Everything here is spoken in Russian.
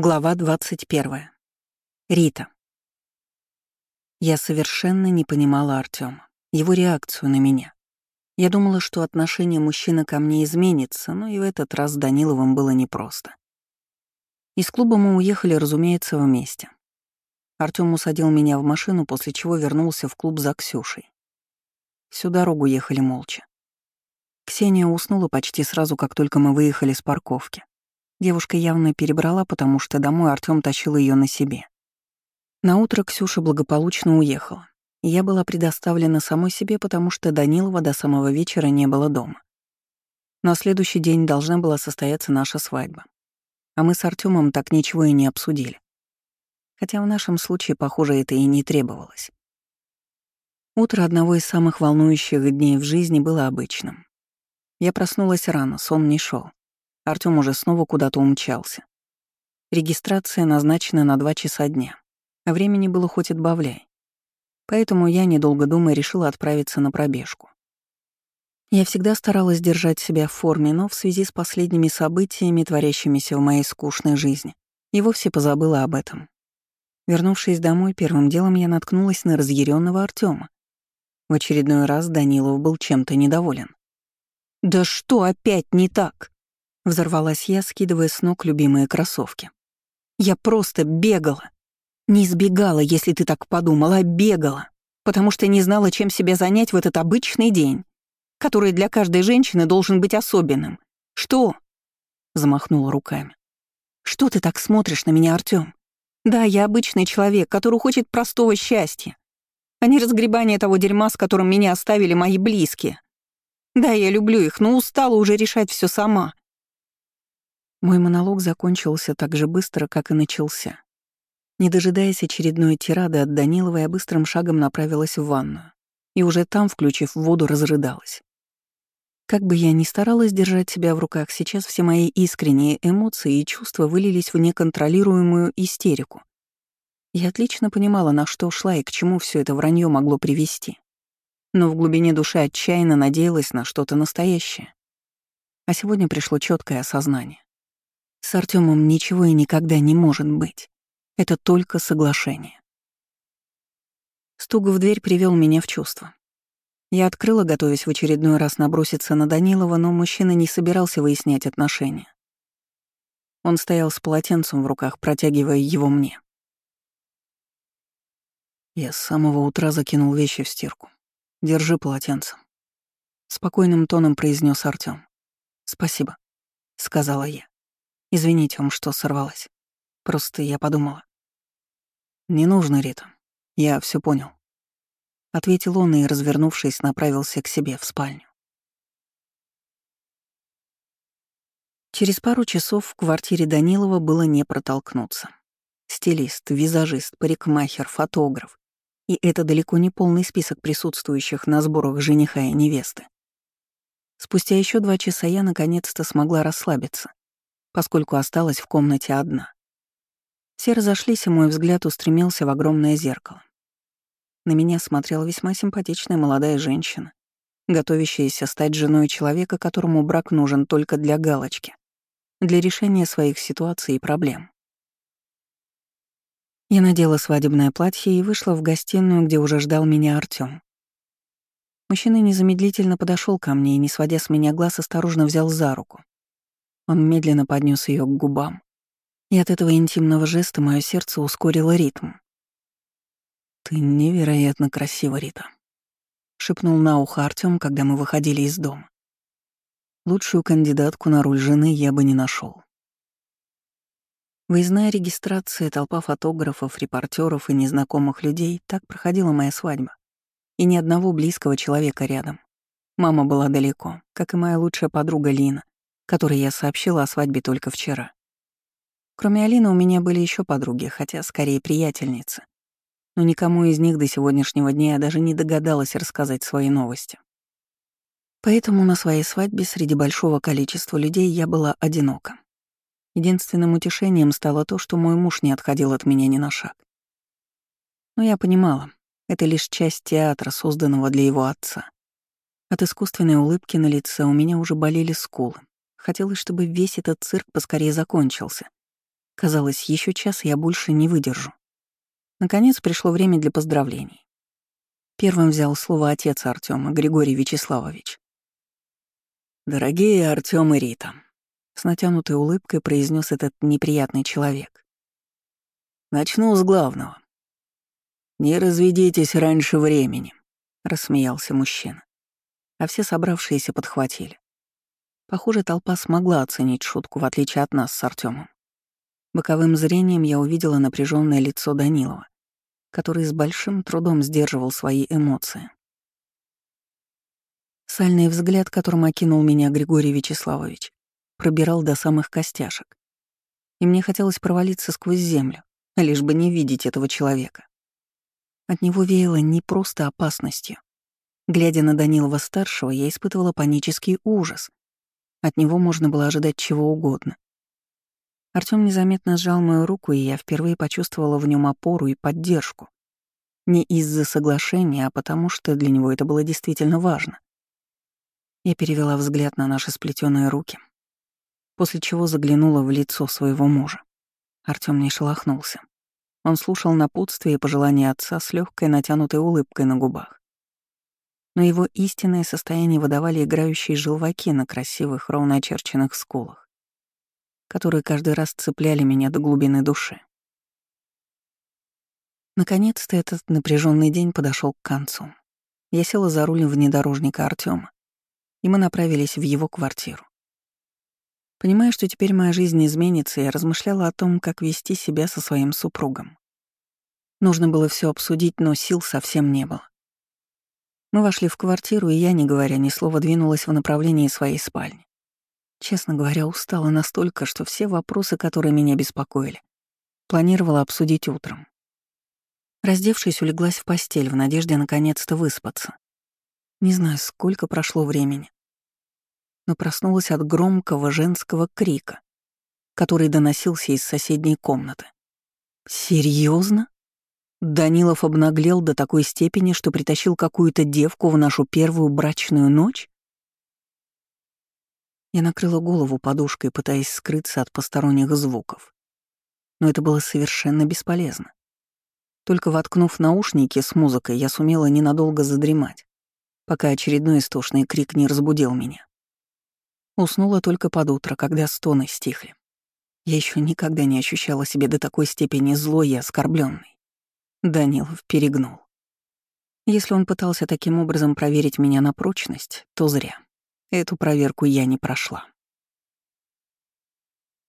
Глава 21. Рита. Я совершенно не понимала Артема, его реакцию на меня. Я думала, что отношение мужчины ко мне изменится, но и в этот раз с Даниловым было непросто. Из клуба мы уехали, разумеется, вместе. Артём усадил меня в машину, после чего вернулся в клуб за Ксюшей. Всю дорогу ехали молча. Ксения уснула почти сразу, как только мы выехали с парковки. Девушка явно перебрала, потому что домой Артём тащил её на себе. На утро Ксюша благополучно уехала. Я была предоставлена самой себе, потому что Данилова до самого вечера не было дома. На следующий день должна была состояться наша свадьба. А мы с Артёмом так ничего и не обсудили. Хотя в нашем случае, похоже, это и не требовалось. Утро одного из самых волнующих дней в жизни было обычным. Я проснулась рано, сон не шел. Артём уже снова куда-то умчался. Регистрация назначена на два часа дня, а времени было хоть отбавляй. Поэтому я, недолго думая, решила отправиться на пробежку. Я всегда старалась держать себя в форме, но в связи с последними событиями, творящимися в моей скучной жизни, и вовсе позабыла об этом. Вернувшись домой, первым делом я наткнулась на разъяренного Артема. В очередной раз Данилов был чем-то недоволен. «Да что опять не так?» Взорвалась я, скидывая с ног любимые кроссовки. Я просто бегала. Не избегала, если ты так подумала, а бегала. Потому что не знала, чем себя занять в этот обычный день, который для каждой женщины должен быть особенным. Что? Замахнула руками. Что ты так смотришь на меня, Артём? Да, я обычный человек, который хочет простого счастья, а не разгребания того дерьма, с которым меня оставили мои близкие. Да, я люблю их, но устала уже решать все сама. Мой монолог закончился так же быстро, как и начался. Не дожидаясь очередной тирады от Данилова, я быстрым шагом направилась в ванную. И уже там, включив воду, разрыдалась. Как бы я ни старалась держать себя в руках, сейчас все мои искренние эмоции и чувства вылились в неконтролируемую истерику. Я отлично понимала, на что шла и к чему все это вранье могло привести. Но в глубине души отчаянно надеялась на что-то настоящее. А сегодня пришло четкое осознание. С Артемом ничего и никогда не может быть. Это только соглашение. Стук в дверь привел меня в чувство. Я открыла, готовясь в очередной раз наброситься на Данилова, но мужчина не собирался выяснять отношения. Он стоял с полотенцем в руках, протягивая его мне. Я с самого утра закинул вещи в стирку. Держи полотенце. Спокойным тоном произнес Артём. Спасибо, сказала я. Извините, вам что сорвалась. Просто я подумала. Не нужно, Рита. Я все понял. Ответил он и, развернувшись, направился к себе в спальню. Через пару часов в квартире Данилова было не протолкнуться. Стилист, визажист, парикмахер, фотограф. И это далеко не полный список присутствующих на сборах жениха и невесты. Спустя еще два часа я наконец-то смогла расслабиться поскольку осталась в комнате одна. Все разошлись, и мой взгляд устремился в огромное зеркало. На меня смотрела весьма симпатичная молодая женщина, готовящаяся стать женой человека, которому брак нужен только для галочки, для решения своих ситуаций и проблем. Я надела свадебное платье и вышла в гостиную, где уже ждал меня Артём. Мужчина незамедлительно подошел ко мне и, не сводя с меня глаз, осторожно взял за руку. Он медленно поднес ее к губам. И от этого интимного жеста мое сердце ускорило ритм. «Ты невероятно красива, Рита», — шепнул на ухо Артём, когда мы выходили из дома. Лучшую кандидатку на роль жены я бы не нашел. Выездная регистрация, толпа фотографов, репортеров и незнакомых людей — так проходила моя свадьба. И ни одного близкого человека рядом. Мама была далеко, как и моя лучшая подруга Лина, которой я сообщила о свадьбе только вчера. Кроме Алины у меня были еще подруги, хотя скорее приятельницы. Но никому из них до сегодняшнего дня я даже не догадалась рассказать свои новости. Поэтому на своей свадьбе среди большого количества людей я была одинока. Единственным утешением стало то, что мой муж не отходил от меня ни на шаг. Но я понимала, это лишь часть театра, созданного для его отца. От искусственной улыбки на лице у меня уже болели скулы, Хотелось, чтобы весь этот цирк поскорее закончился. Казалось, еще час я больше не выдержу. Наконец пришло время для поздравлений. Первым взял слово отец Артема, Григорий Вячеславович. «Дорогие Артём и Рита», — с натянутой улыбкой произнес этот неприятный человек. «Начну с главного. Не разведитесь раньше времени», — рассмеялся мужчина. А все собравшиеся подхватили. Похоже, толпа смогла оценить шутку, в отличие от нас с Артемом. Боковым зрением я увидела напряженное лицо Данилова, который с большим трудом сдерживал свои эмоции. Сальный взгляд, которым окинул меня Григорий Вячеславович, пробирал до самых костяшек. И мне хотелось провалиться сквозь землю, лишь бы не видеть этого человека. От него веяло не просто опасностью. Глядя на Данилова-старшего, я испытывала панический ужас. От него можно было ожидать чего угодно. Артём незаметно сжал мою руку, и я впервые почувствовала в нем опору и поддержку. Не из-за соглашения, а потому что для него это было действительно важно. Я перевела взгляд на наши сплетенные руки, после чего заглянула в лицо своего мужа. Артём не шелохнулся. Он слушал напутствие и пожелания отца с легкой натянутой улыбкой на губах. Но его истинное состояние выдавали играющие желваки на красивых, ровно очерченных скулах, которые каждый раз цепляли меня до глубины души. Наконец-то этот напряженный день подошел к концу. Я села за руль внедорожника Артема и мы направились в его квартиру. Понимая, что теперь моя жизнь изменится, я размышляла о том, как вести себя со своим супругом. Нужно было все обсудить, но сил совсем не было. Мы вошли в квартиру, и я, не говоря ни слова, двинулась в направлении своей спальни. Честно говоря, устала настолько, что все вопросы, которые меня беспокоили, планировала обсудить утром. Раздевшись, улеглась в постель в надежде наконец-то выспаться. Не знаю, сколько прошло времени, но проснулась от громкого женского крика, который доносился из соседней комнаты. Серьезно? Данилов обнаглел до такой степени, что притащил какую-то девку в нашу первую брачную ночь? Я накрыла голову подушкой, пытаясь скрыться от посторонних звуков. Но это было совершенно бесполезно. Только воткнув наушники с музыкой, я сумела ненадолго задремать пока очередной истошный крик не разбудил меня. Уснула только под утро, когда стоны стихли. Я еще никогда не ощущала себя до такой степени злой и оскорбленной. Данилов перегнул. Если он пытался таким образом проверить меня на прочность, то зря. Эту проверку я не прошла.